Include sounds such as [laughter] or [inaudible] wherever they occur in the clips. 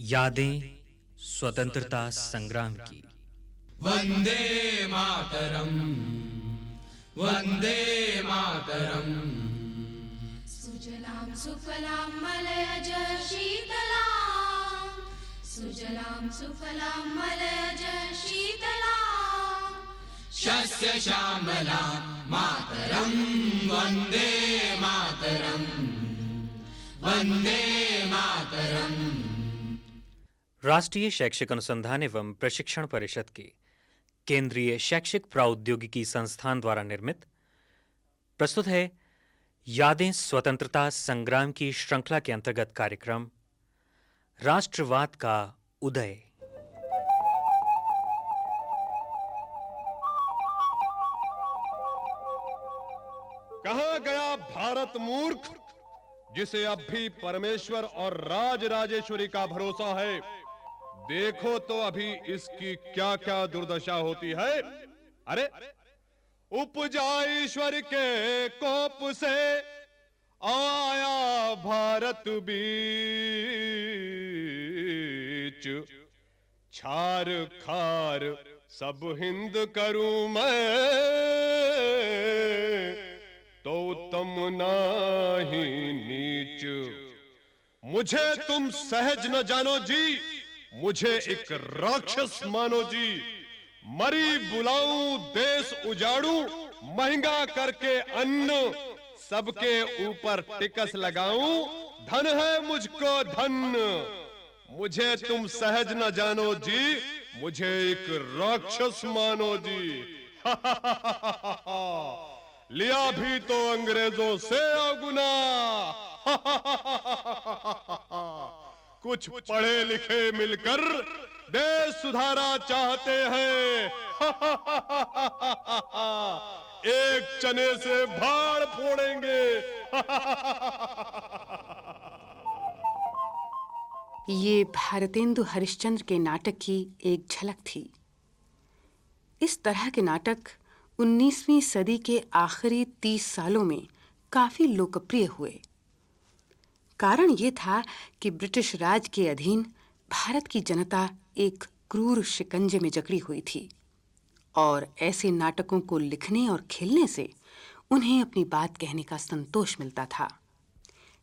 यादें स्वतंत्रता संग्राम की। वंदे मातरम वंदे मातरम। सुजलाम सुफलाम मलयज शीतलां सुजलां सुफलां मलयज शीतलां शस्य श्यामला मातरम् वंदे मातरम्। वंदे मातरम्। राष्ट्रीय शैक्षिक अनुसंधान एवं प्रशिक्षण परिषद के केंद्रीय शैक्षिक प्रौद्योगिकी संस्थान द्वारा निर्मित। प्रस्तुत है, यादें स्वतंत्रता संग्राम की श्रृंखला के अंतर्गत कार्यक्रम, राष्ट्रवाद का उदय। कहा गया भारत मूर्ख, जिसे अब भी परमेश्वर और राज राजेश्वरी का भरोसा है? देखो तो अभी इसकी क्या क्या दुर्दशा होती है। अरे, उपजा ईश्वर के कोप से आया भारत बीच। छार खार सब हिंद करूँ मैं तो तुम नाही नीच। मुझे तुम सहज न जानो जी। मुझे एक राक्षस मानो जी मरी बुलाऊं देश उजाड़ू महँगा करके अन्न सबके ऊपर टिकस लगाऊँ धन है मुझको धन मुझे तुम सहज न जानो जी मुझे एक राक्षस मानो जी लिया भी तो अंग्रेज़ों से अगुना कुछ पढ़े लिखे मिलकर देश सुधारा चाहते हैं। [laughs] एक चने से भाड़ फोड़ेंगे। [laughs] ये भारतेंदु हरिश्चंद्र के नाटक की एक झलक थी। इस तरह के नाटक 19वीं सदी के आखिरी 30 सालों में काफ़ी लोकप्रिय हुए। कारण ये था कि ब्रिटिश राज के अधीन भारत की जनता एक क्रूर शिकंजे में जकड़ी हुई थी और ऐसे नाटकों को लिखने और खेलने से उन्हें अपनी बात कहने का संतोष मिलता था।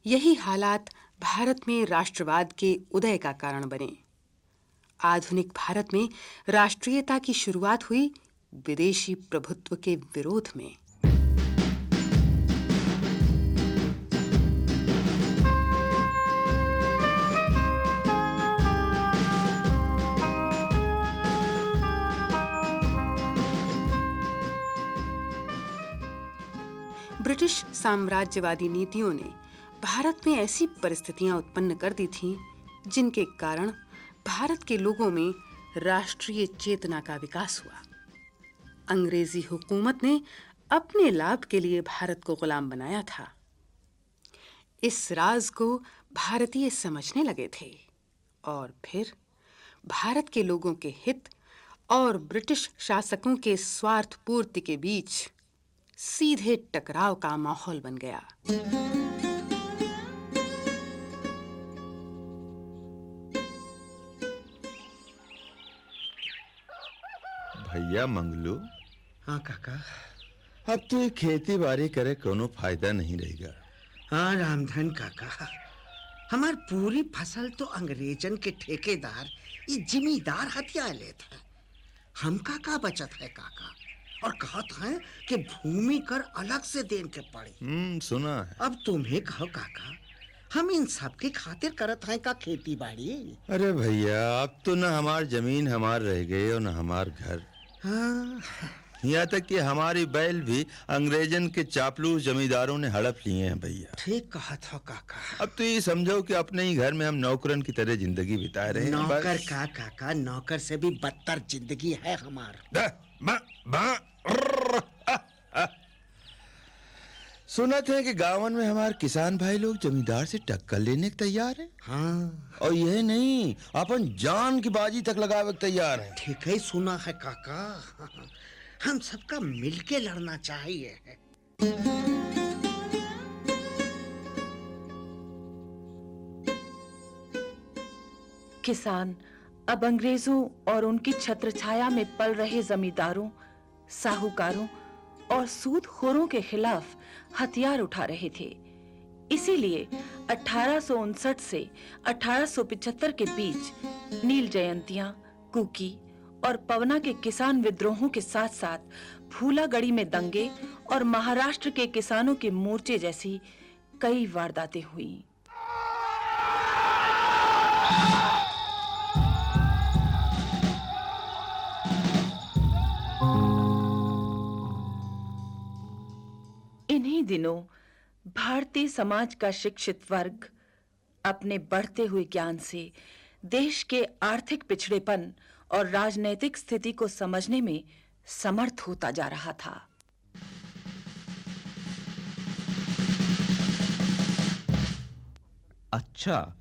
यही हालात भारत में राष्ट्रवाद के उदय का कारण बने। आधुनिक भारत में राष्ट्रीयता की शुरुआत हुई विदेशी प्रभुत्व के विरोध में। ब्रिटिश साम्राज्यवादी नीतियों ने भारत में ऐसी परिस्थितियाँ उत्पन्न कर दी थीं, जिनके कारण भारत के लोगों में राष्ट्रीय चेतना का विकास हुआ। अंग्रेज़ी हुकूमत ने अपने लाभ के लिए भारत को गुलाम बनाया था। इस राज को भारतीय समझने लगे थे और फिर भारत के लोगों के हित और ब्रिटिश शासकों के स्वार्थ पूर्ति के बीच सीधे टकराव का माहौल बन गया। भैया मंगलू। हाँ काका। अब तो ये खेती बाड़ी करे कोनो फ़ायदा नहीं रहेगा। हाँ रामधन काका। हमार पूरी फ़सल तो अंग्रेजन के ठेकेदार ये जिम्मेदार हथिया लेत है। हमका का बचत है काका? और कहत है कि भूमि कर अलग से देन के पड़ी। हम्म सुना है। अब तुम्हें कहो काका हम इन सब के खातिर करत हैं का खेती बाड़ी? अरे भैया अब तो ना हमार ज़मीन हमार रह गई और ना हमार घर। हाँ। यहाँ तक कि हमारी बैल भी अंग्रेजन के चापलूस जमींदारों ने हड़प लिए हैं भैया। ठीक कहा था काका। अब तो ये समझो कि अपने ही घर में हम नौकरन की तरह ज़िंदगी बिता रहे हैं। नौकर का काका नौकर से भी बदतर ज़िंदगी है हमार दा, बा, बा, अर्र, आ, आ। सुना थे कि गांवन में हमारे किसान भाई लोग जमींदार से टक्कर लेने के तैयार हैं? हाँ। और यह नहीं अपन जान की बाजी तक लगावे के तैयार हैं। ठीक है सुना है काका। हम सबका मिलके लड़ना चाहिए। किसान अब अंग्रेज़ों और उनकी छत्रछाया में पल रहे जमींदारों साहूकारों और सूदखोरों के खिलाफ हथियार उठा रहे थे। इसीलिए अठारह से 1875 के बीच नील जयंतियाँ, कुकी और पवना के किसान विद्रोहों के साथ साथ फूलागढ़ी में दंगे और महाराष्ट्र के किसानों के मोर्चे जैसी कई वारदातें हुई। इन्हीं दिनों भारतीय समाज का शिक्षित वर्ग अपने बढ़ते हुए ज्ञान से देश के आर्थिक पिछड़ेपन और राजनैतिक स्थिति को समझने में समर्थ होता जा रहा था। अच्छा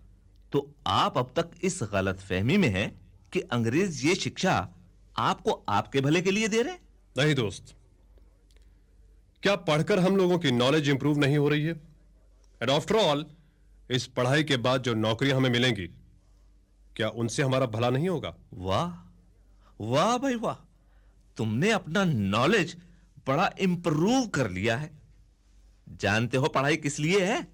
तो आप अब तक इस गलत फहमी में हैं कि अंग्रेज़ ये शिक्षा आपको आपके भले के लिए दे रहे हैं? नहीं दोस्त क्या पढ़कर हम लोगों की नॉलेज इंप्रूव नहीं हो रही है? एंड आफ्टर ऑल इस पढ़ाई के बाद जो नौकरियाँ हमें मिलेंगी, क्या उनसे हमारा भला नहीं होगा? वाह वाह भाई वाह। तुमने अपना नॉलेज बड़ा इंप्रूव कर लिया है। जानते हो पढ़ाई किस लिए है?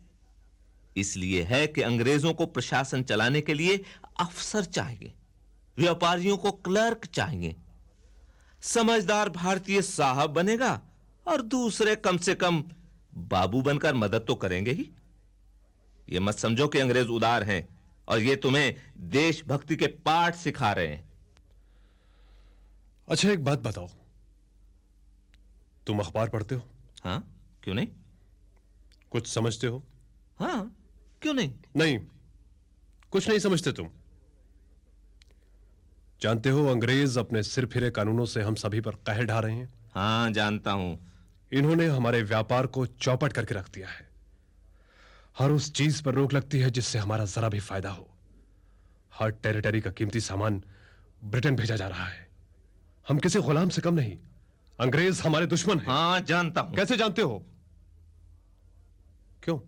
इसलिए है कि अंग्रेज़ों को प्रशासन चलाने के लिए अफसर चाहिए, व्यापारियों को क्लर्क चाहिए। समझदार भारतीय साहब बनेगा और दूसरे कम से कम बाबू बनकर मदद तो करेंगे ही। ये मत समझो कि अंग्रेज़ उदार हैं और ये तुम्हें देशभक्ति के पाठ सिखा रहे हैं। अच्छा एक बात बताओ। तुम अखबार पढ़ते हो? हाँ क्यों नहीं? कुछ समझते हो? हाँ क्यों नहीं? नहीं कुछ नहीं समझते तुम। जानते हो अंग्रेज़ अपने सिर फिरे कानूनों से हम सभी पर कहर ढा रहे हैं? हाँ जानता हूँ। इन्होंने हमारे व्यापार को चौपट करके रख दिया है। हर उस चीज़ पर रोक लगती है जिससे हमारा जरा भी फ़ायदा हो। हर टेरिटरी का कीमती सामान ब्रिटेन भेजा जा रहा है। हम किसी गुलाम से कम नहीं। अंग्रेज़ हमारे दुश्मन हैं। हाँ जानता हूँ। कैसे जानते हो? क्यों?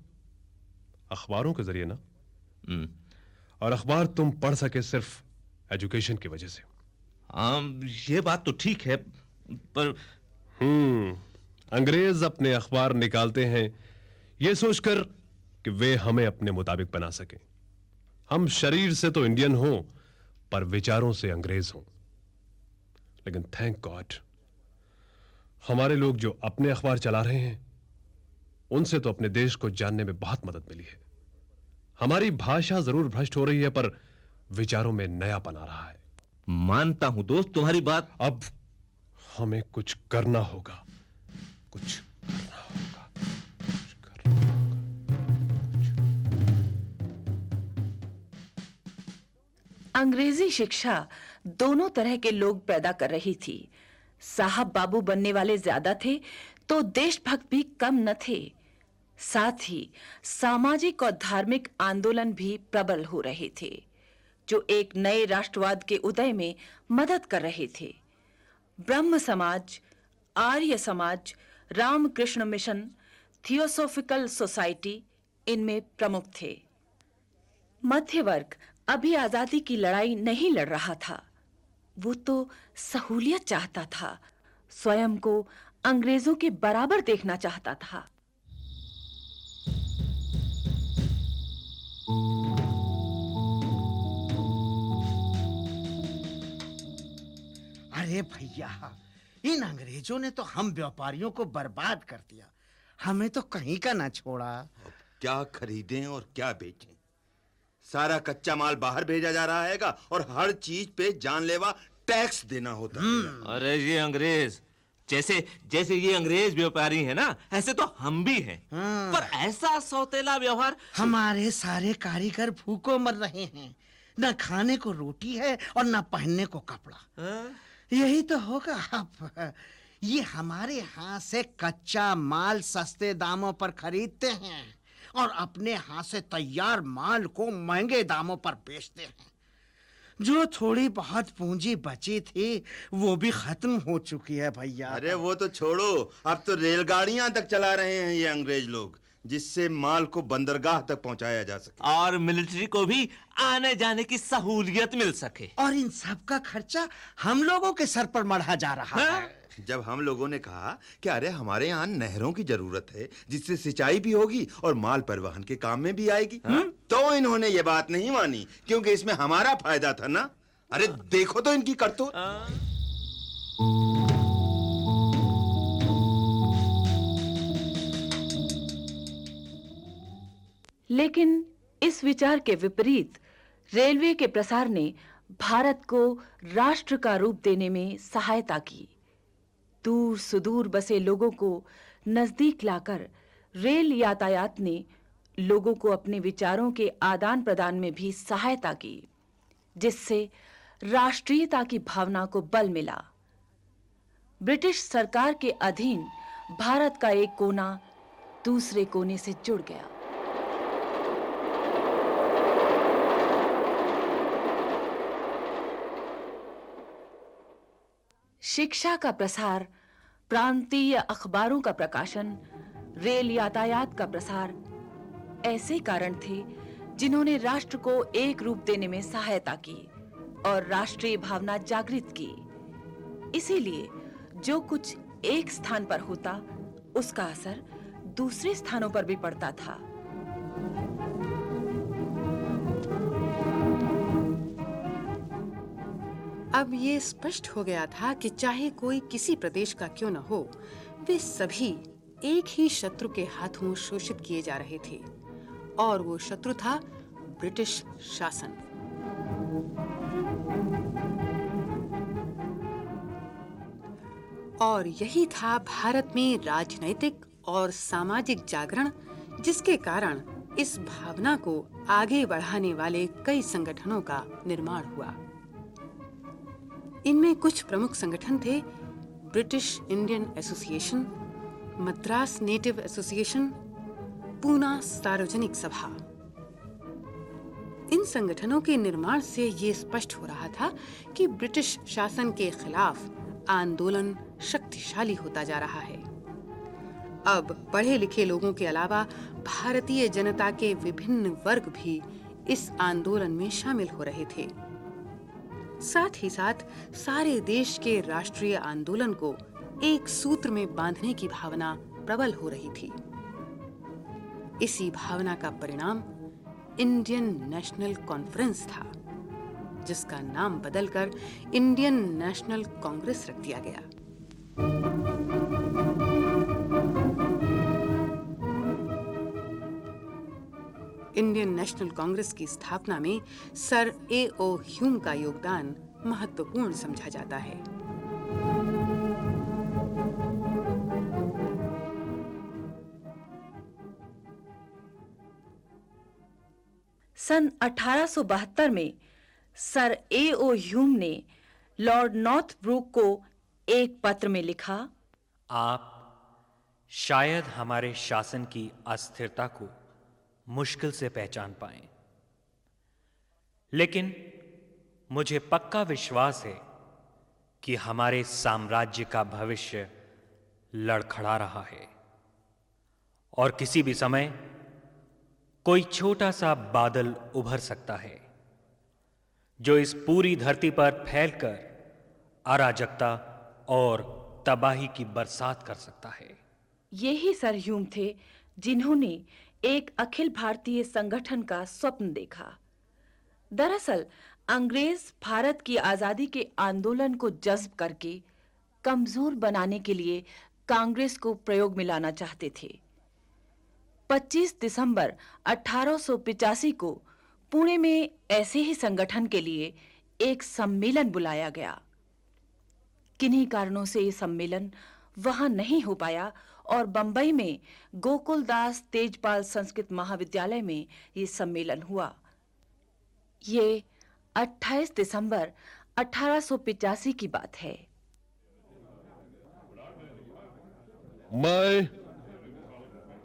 अखबारों के ज़रिए ना? हम्म, और अखबार तुम पढ़ सके सिर्फ़ एजुकेशन की वजह से। हाँ ये बात तो ठीक है पर हम्म। अंग्रेज़ अपने अखबार निकालते हैं ये सोचकर कि वे हमें अपने मुताबिक बना सके। हम शरीर से तो इंडियन हो पर विचारों से अंग्रेज़ हों। लेकिन थैंक गॉड हमारे लोग जो अपने अखबार चला रहे हैं उनसे तो अपने देश को जानने में बहुत मदद मिली है। हमारी भाषा ज़रूर भ्रष्ट हो रही है पर विचारों में नयापन आ रहा है। मानता हूँ दोस्त तुम्हारी बात अब हमें कुछ करना होगा। कुछ। अंग्रेज़ी शिक्षा दोनों तरह के लोग पैदा कर रही थी। साहब बाबू बनने वाले ज़्यादा थे तो देशभक्त भी कम न थे। साथ ही सामाजिक और धार्मिक आंदोलन भी प्रबल हो रहे थे, जो एक नए राष्ट्रवाद के उदय में मदद कर रहे थे। ब्रह्म समाज, Arya Samaj Ramakrishna mission theosophical society इनमें प्रमुख थे। मध्य वर्ग अभी आज़ादी की लड़ाई नहीं लड़ रहा था। वो तो सहूलियत चाहता था, स्वयं को अंग्रेज़ों के बराबर देखना चाहता था। अरे भैया इन अंग्रेज़ों ने तो हम व्यापारियों को बर्बाद कर दिया। हमें तो कहीं का ना छोड़ा। क्या खरीदें और क्या बेचें? सारा कच्चा माल बाहर भेजा जा रहा हैगा और हर चीज़ पे जानलेवा टैक्स देना होता है। अरे ये अंग्रेज़ जैसे जैसे ये अंग्रेज़ व्यापारी है ना ऐसे तो हम भी हैं। पर ऐसा सौतेला व्यवहार हमारे सारे कारीगर भूखों मर रहे हैं। न खाने को रोटी है और न पहनने को कपड़ा। हाँ? यही तो होगा, आप। ये हमारे यहाँ से कच्चा माल सस्ते दामों पर खरीदते हैं और अपने हाथ से तैयार माल को महँगे दामों पर बेचते हैं। जो थोड़ी बहुत पूंजी बची थी, वो भी खत्म हो चुकी है भैया। अरे वो तो छोड़ो, अब तो रेलगाड़ियाँ तक चला रहे हैं ये अंग्रेज़ लोग। जिससे माल को बंदरगाह तक पहुँचाया जा सके। और मिलिट्री को भी आने जाने की सहूलियत मिल सके। और इन सब का खर्चा हम लोगों के सर पर मढ़ा जा रहा हाँ? है। जब हम लोगों ने कहा कि अरे हमारे यहाँ नहरों की ज़रूरत है जिससे सिंचाई भी होगी और माल परिवहन के काम में भी आएगी। तो इन्होंने ये बात नहीं मानी क्योंकि इसमें हमारा फ़ायदा था ना। अरे देखो तो इनकी करतूत। लेकिन इस विचार के विपरीत रेलवे के प्रसार ने भारत को राष्ट्र का रूप देने में सहायता की। दूर सुदूर बसे लोगों को नज़दीक लाकर रेल यातायात ने लोगों को अपने विचारों के आदान प्रदान में भी सहायता की, जिससे राष्ट्रीयता की भावना को बल मिला। ब्रिटिश सरकार के अधीन भारत का एक कोना दूसरे कोने से जुड़ गया। शिक्षा का प्रसार, प्रांतीय अखबारों का प्रकाशन, रेल यातायात का प्रसार, ऐसे कारण थे जिन्होंने राष्ट्र को एक रूप देने में सहायता की और राष्ट्रीय भावना जागृत की। इसीलिए जो कुछ एक स्थान पर होता, उसका असर दूसरे स्थानों पर भी पड़ता था। अब ये स्पष्ट हो गया था कि चाहे कोई किसी प्रदेश का क्यों न हो, वे सभी एक ही शत्रु के हाथों शोषित किए जा रहे थे, और वो शत्रु था ब्रिटिश शासन। और यही था भारत में राजनैतिक और सामाजिक जागरण, जिसके कारण इस भावना को आगे बढ़ाने वाले कई संगठनों का निर्माण हुआ। इनमें कुछ प्रमुख संगठन थे, British Indian association, Madras native association, Poona सार्वजनिक सभा। इन संगठनों के निर्माण से ये स्पष्ट हो रहा था कि ब्रिटिश शासन के खिलाफ आंदोलन शक्तिशाली होता जा रहा है। अब पढ़े लिखे लोगों के अलावा भारतीय जनता के विभिन्न वर्ग भी इस आंदोलन में शामिल हो रहे थे। साथ ही साथ सारे देश के राष्ट्रीय आंदोलन को एक सूत्र में बांधने की भावना प्रबल हो रही थी। इसी भावना का परिणाम इंडियन नेशनल कॉन्फ्रेंस था, जिसका नाम बदलकर इंडियन नेशनल कांग्रेस रख दिया गया। इंडियन नेशनल कांग्रेस की स्थापना में सर ए ओ ह्यूम का योगदान महत्वपूर्ण समझा जाता है। सन 1872 में सर ए ओ ह्यूम ने लॉर्ड नॉर्थ ब्रूक को एक पत्र में लिखा आप शायद हमारे शासन की अस्थिरता को मुश्किल से पहचान पाए। लेकिन मुझे पक्का विश्वास है कि हमारे साम्राज्य का भविष्य लड़खड़ा रहा है। और किसी भी समय कोई छोटा सा बादल उभर सकता है, जो इस पूरी धरती पर फैलकर अराजकता और तबाही की बरसात कर सकता है। यही सर ह्यूम थे जिन्होंने एक अखिल भारतीय संगठन का स्वप्न देखा। दरअसल, अंग्रेज़ भारत की आज़ादी के आंदोलन को जज्ब करके कमज़ोर बनाने के लिए कांग्रेस को प्रयोग में लाना चाहते थे। 25 दिसंबर 1885 को पुणे में ऐसे ही संगठन के लिए एक सम्मेलन बुलाया गया। किन्हीं कारणों से यह सम्मेलन वहाँ नहीं हो पाया और बंबई में गोकुलदास तेजपाल संस्कृत महाविद्यालय में ये सम्मेलन हुआ। ये 28 दिसंबर 1885 की बात है। मैं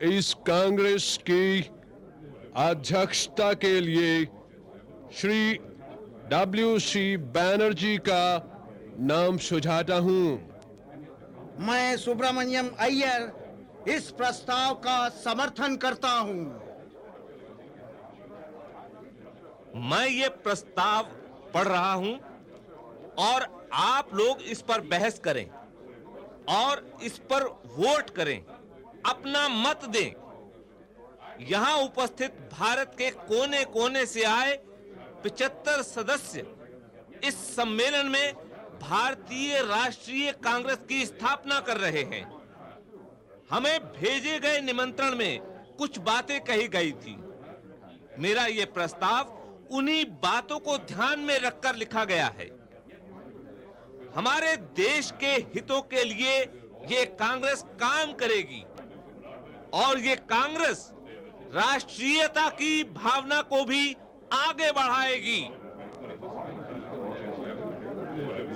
इस कांग्रेस की अध्यक्षता के लिए श्री डब्ल्यू सी बैनर्जी का नाम सुझाता हूँ। मैं सुब्रमण्यम अय्यर इस प्रस्ताव का समर्थन करता हूँ। मैं ये प्रस्ताव पढ़ रहा हूँ और आप लोग इस पर बहस करें और इस पर वोट करें। अपना मत दें। यहाँ उपस्थित भारत के कोने कोने से आए 75 सदस्य इस सम्मेलन में भारतीय राष्ट्रीय कांग्रेस की स्थापना कर रहे हैं। हमें भेजे गए निमंत्रण में कुछ बातें कही गई थी। मेरा यह प्रस्ताव उन्हीं बातों को ध्यान में रखकर लिखा गया है। हमारे देश के हितों के लिए ये कांग्रेस काम करेगी और ये कांग्रेस राष्ट्रीयता की भावना को भी आगे बढ़ाएगी।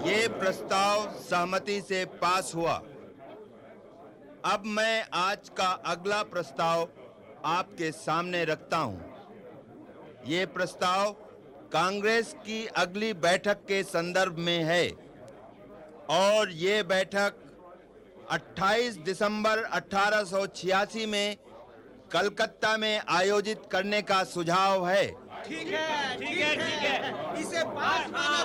ये प्रस्ताव सहमति से पास हुआ। अब मैं आज का अगला प्रस्ताव आपके सामने रखता हूँ। ये प्रस्ताव कांग्रेस की अगली बैठक के संदर्भ में है और ये बैठक 28 दिसंबर 1886 में कलकत्ता में आयोजित करने का सुझाव है। ठीक है ठीक है ठीक है। इसे पास माना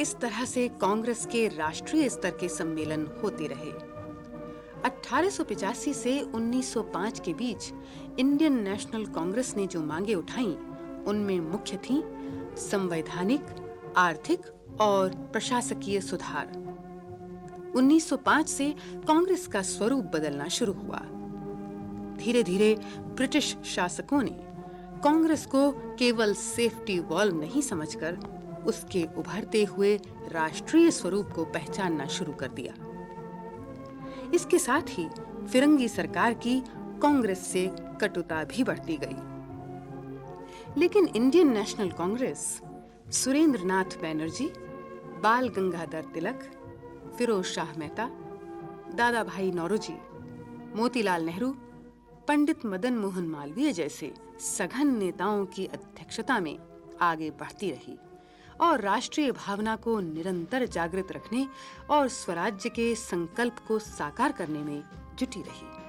इस तरह से कांग्रेस के राष्ट्रीय स्तर के सम्मेलन होते रहे। 1885 से 1905 के बीच इंडियन नेशनल कांग्रेस ने जो मांगे उठाई, उनमें मुख्य थीं संवैधानिक, आर्थिक और प्रशासकीय सुधार। 1905 से कांग्रेस का स्वरूप बदलना शुरू हुआ। धीरे धीरे ब्रिटिश शासकों ने कांग्रेस को केवल सेफ्टी वॉल्व नहीं समझकर उसके उभरते हुए राष्ट्रीय स्वरूप को पहचानना शुरू कर दिया। इसके साथ ही फिरंगी सरकार की कांग्रेस से कटुता भी बढ़ती गई। लेकिन Indian National Congress Surendranath Banerjee, Bal Gangadhar तिलक, फिरोज शाह मेहता दादा भाई नौरोजी, मोतीलाल नेहरू, पंडित मदन मोहन मालवीय जैसे सघन नेताओं की अध्यक्षता में आगे बढ़ती रही। और राष्ट्रीय भावना को निरंतर जागृत रखने और स्वराज्य के संकल्प को साकार करने में जुटी रही।